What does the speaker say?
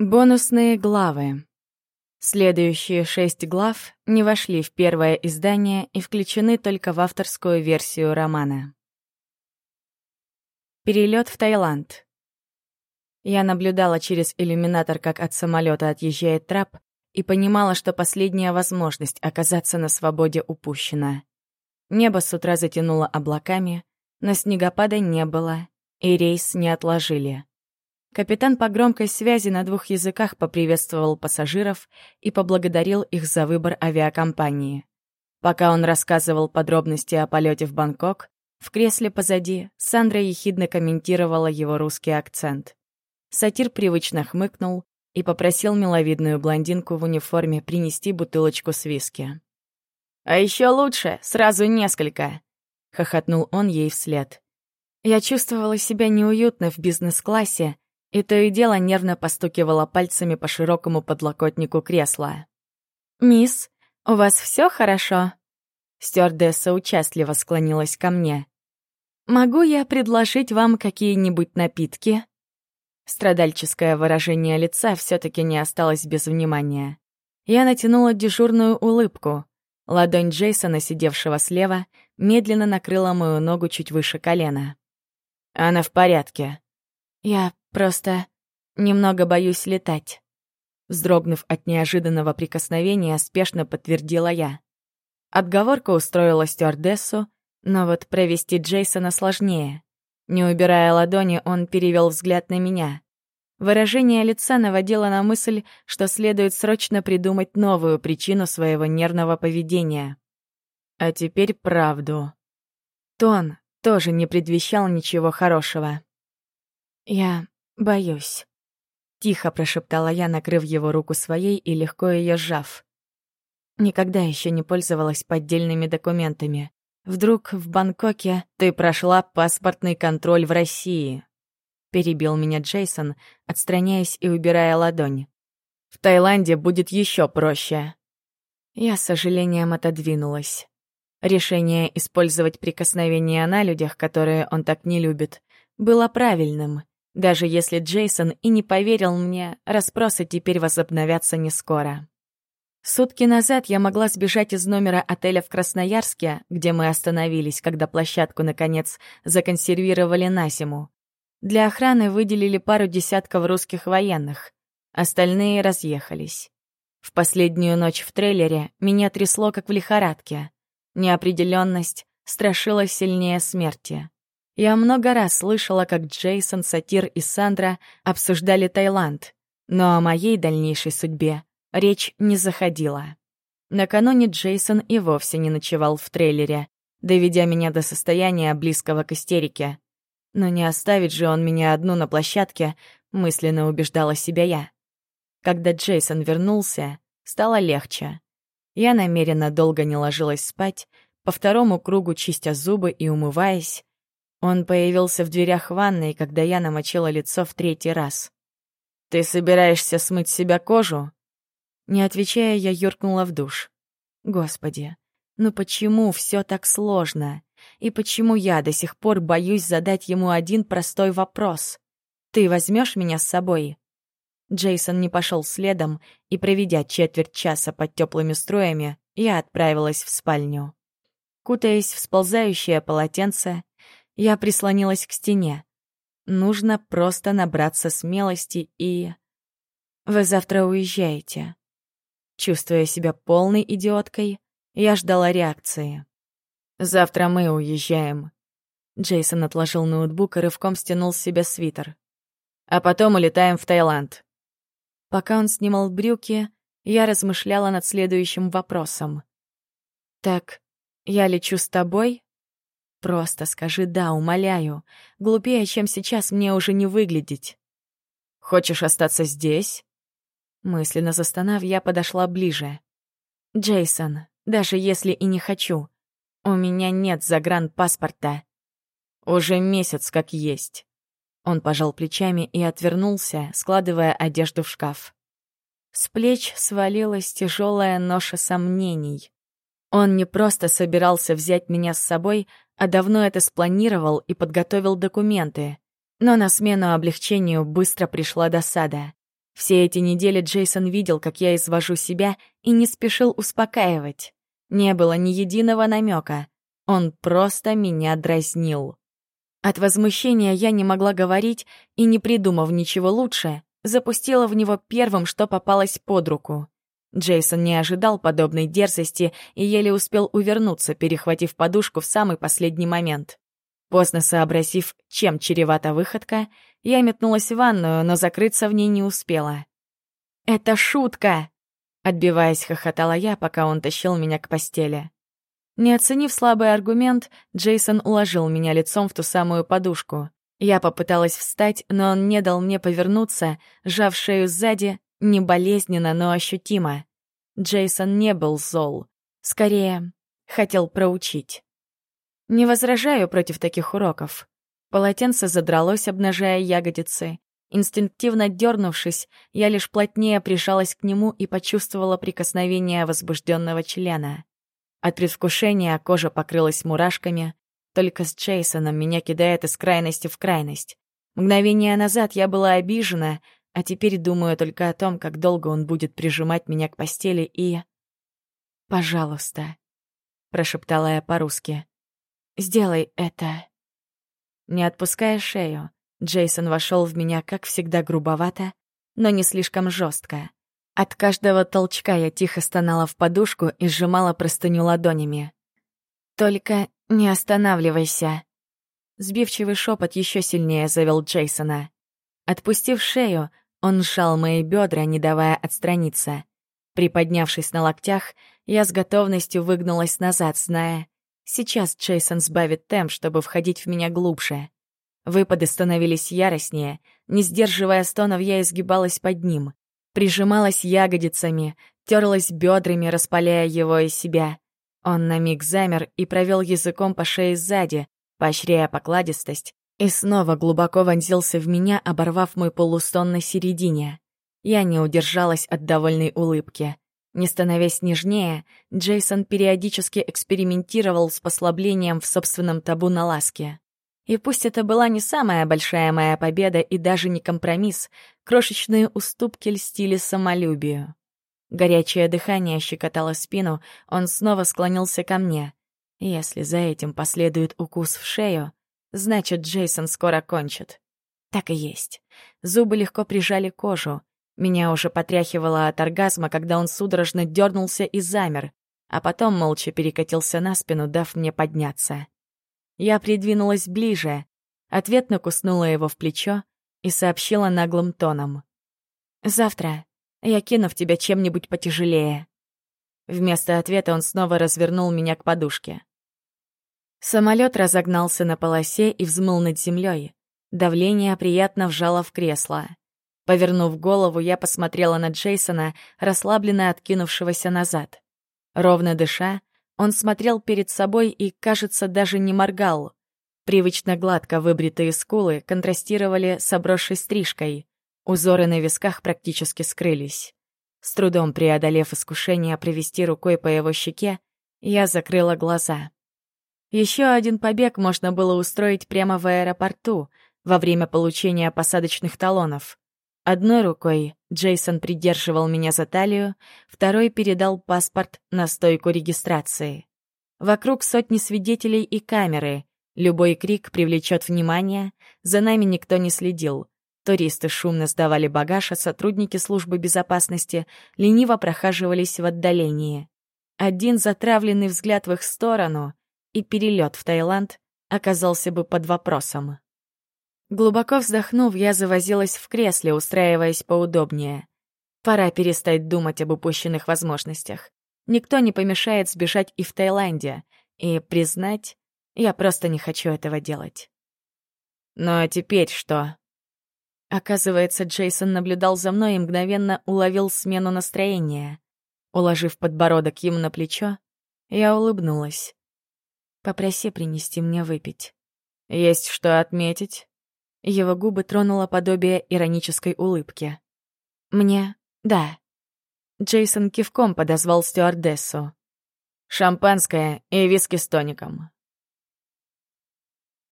Бонусные главы. Следующие шесть глав не вошли в первое издание и включены только в авторскую версию романа. Перелет в Таиланд. Я наблюдала через иллюминатор, как от самолета отъезжает трап, и понимала, что последняя возможность оказаться на свободе упущена. Небо с утра затянуло облаками, но снегопада не было, и рейс не отложили. Капитан по громкой связи на двух языках поприветствовал пассажиров и поблагодарил их за выбор авиакомпании. Пока он рассказывал подробности о полете в Бангкок, в кресле позади Сандра ехидно комментировала его русский акцент. Сатир привычно хмыкнул и попросил миловидную блондинку в униформе принести бутылочку с виски. «А еще лучше, сразу несколько!» — хохотнул он ей вслед. Я чувствовала себя неуютно в бизнес-классе, и то и дело нервно постукивала пальцами по широкому подлокотнику кресла. «Мисс, у вас все хорошо?» Стюардесса участливо склонилась ко мне. «Могу я предложить вам какие-нибудь напитки?» Страдальческое выражение лица все таки не осталось без внимания. Я натянула дежурную улыбку. Ладонь Джейсона, сидевшего слева, медленно накрыла мою ногу чуть выше колена. «Она в порядке». «Я Просто немного боюсь летать. Вздрогнув от неожиданного прикосновения, спешно подтвердила я. Отговорка устроила стюардессу, но вот провести Джейсона сложнее. Не убирая ладони, он перевел взгляд на меня. Выражение лица наводило на мысль, что следует срочно придумать новую причину своего нервного поведения. А теперь правду. Тон тоже не предвещал ничего хорошего. Я «Боюсь», — тихо прошептала я, накрыв его руку своей и легко ее сжав. Никогда еще не пользовалась поддельными документами. Вдруг в Бангкоке ты прошла паспортный контроль в России. Перебил меня Джейсон, отстраняясь и убирая ладонь. В Таиланде будет еще проще. Я с сожалением отодвинулась. Решение использовать прикосновения на людях, которые он так не любит, было правильным — даже если Джейсон и не поверил мне, расспросы теперь возобновятся не скоро. Сутки назад я могла сбежать из номера отеля в Красноярске, где мы остановились, когда площадку, наконец, законсервировали на зиму. Для охраны выделили пару десятков русских военных. Остальные разъехались. В последнюю ночь в трейлере меня трясло, как в лихорадке. Неопределенность страшила сильнее смерти. Я много раз слышала, как Джейсон, Сатир и Сандра обсуждали Таиланд, но о моей дальнейшей судьбе речь не заходила. Накануне Джейсон и вовсе не ночевал в трейлере, доведя меня до состояния близкого к истерике. Но не оставит же он меня одну на площадке, мысленно убеждала себя я. Когда Джейсон вернулся, стало легче. Я намеренно долго не ложилась спать, по второму кругу чистя зубы и умываясь, он появился в дверях ванной, когда я намочила лицо в третий раз. «Ты собираешься смыть себя кожу?» Не отвечая, я юркнула в душ. Господи, ну почему все так сложно? И почему я до сих пор боюсь задать ему один простой вопрос? «Ты возьмешь меня с собой?» Джейсон не пошел следом, и, проведя четверть часа под теплыми струями, я отправилась в спальню. Кутаясь в сползающее полотенце, я прислонилась к стене. Нужно просто набраться смелости и... Вы завтра уезжаете. Чувствуя себя полной идиоткой, я ждала реакции. «Завтра мы уезжаем». Джейсон отложил ноутбук и рывком стянул с себя свитер. «А потом улетаем в Таиланд». Пока он снимал брюки, я размышляла над следующим вопросом. «Так, я лечу с тобой?» Просто скажи «да», умоляю. Глупее, чем сейчас, мне уже не выглядеть. Хочешь остаться здесь? Мысленно застонав, я подошла ближе. Джейсон, даже если и не хочу, у меня нет загранпаспорта. Уже месяц как есть. Он пожал плечами и отвернулся, складывая одежду в шкаф. С плеч свалилась тяжелая ноша сомнений. Он не просто собирался взять меня с собой, а давно это спланировал и подготовил документы. Но на смену облегчению быстро пришла досада. Все эти недели Джейсон видел, как я извожу себя, и не спешил успокаивать. Не было ни единого намека. Он просто меня дразнил. От возмущения я не могла говорить и, не придумав ничего лучше, запустила в него первым, что попалось под руку. Джейсон не ожидал подобной дерзости и еле успел увернуться, перехватив подушку в самый последний момент. Поздно сообразив, чем чревата выходка, я метнулась в ванную, но закрыться в ней не успела. «Это шутка!» Отбиваясь, хохотала я, пока он тащил меня к постели. Не оценив слабый аргумент, Джейсон уложил меня лицом в ту самую подушку. Я попыталась встать, но он не дал мне повернуться, сжав шею сзади, не болезненно, но ощутимо. Джейсон не был зол. Скорее, хотел проучить. Не возражаю против таких уроков. Полотенце задралось, обнажая ягодицы. Инстинктивно дернувшись, я лишь плотнее прижалась к нему и почувствовала прикосновение возбужденного члена. От предвкушения кожа покрылась мурашками. Только с Джейсоном меня кидает из крайности в крайность. Мгновение назад я была обижена, а теперь думаю только о том, как долго он будет прижимать меня к постели и... «Пожалуйста», — прошептала я по-русски. «Сделай это». Не отпуская шею, Джейсон вошел в меня, как всегда, грубовато, но не слишком жестко. От каждого толчка я тихо стонала в подушку и сжимала простыню ладонями. «Только не останавливайся». Сбивчивый шепот еще сильнее завел Джейсона. Отпустив шею, он сжал мои бедра, не давая отстраниться. Приподнявшись на локтях, я с готовностью выгнулась назад, зная, сейчас Джейсон сбавит темп, чтобы входить в меня глубже. Выпады становились яростнее, не сдерживая стонов, я изгибалась под ним, прижималась ягодицами, терлась бедрами, распаляя его из себя. Он на миг замер и провел языком по шее сзади, поощряя покладистость, и снова глубоко вонзился в меня, оборвав мой полустон на середине. Я не удержалась от довольной улыбки. Не становясь нежнее, Джейсон периодически экспериментировал с послаблением в собственном табу на ласке. И пусть это была не самая большая моя победа и даже не компромисс, крошечные уступки льстили самолюбию. Горячее дыхание щекотало спину, он снова склонился ко мне. Если за этим последует укус в шею, Значит, Джейсон скоро кончит. Так и есть. Зубы легко прижали кожу. Меня уже потряхивало от оргазма, когда он судорожно дернулся и замер, а потом молча перекатился на спину, дав мне подняться. Я придвинулась ближе, ответно куснула его в плечо и сообщила наглым тоном. «Завтра я кину в тебя чем-нибудь потяжелее». Вместо ответа он снова развернул меня к подушке. Самолет разогнался на полосе и взмыл над землей. Давление приятно вжало в кресло. Повернув голову, я посмотрела на Джейсона, расслабленно откинувшегося назад. Ровно дыша, он смотрел перед собой и, кажется, даже не моргал. Привычно гладко выбритые скулы контрастировали с обросшей стрижкой. Узоры на висках практически скрылись. С трудом преодолев искушение провести рукой по его щеке, я закрыла глаза. Еще один побег можно было устроить прямо в аэропорту во время получения посадочных талонов. Одной рукой Джейсон придерживал меня за талию, второй передал паспорт на стойку регистрации. Вокруг сотни свидетелей и камеры. Любой крик привлечет внимание, за нами никто не следил. Туристы шумно сдавали багаж, а сотрудники службы безопасности лениво прохаживались в отдалении. Один затравленный взгляд в их сторону, и перелет в Таиланд оказался бы под вопросом. Глубоко вздохнув, я завозилась в кресле, устраиваясь поудобнее. Пора перестать думать об упущенных возможностях. Никто не помешает сбежать и в Таиланде. И признать, я просто не хочу этого делать. Ну а теперь что? Оказывается, Джейсон наблюдал за мной и мгновенно уловил смену настроения. Уложив подбородок ему на плечо, я улыбнулась. Попроси принести мне выпить. Есть что отметить? Его губы тронуло подобие иронической улыбки. Мне? Да. Джейсон кивком подозвал стюардессу. Шампанское и виски с тоником.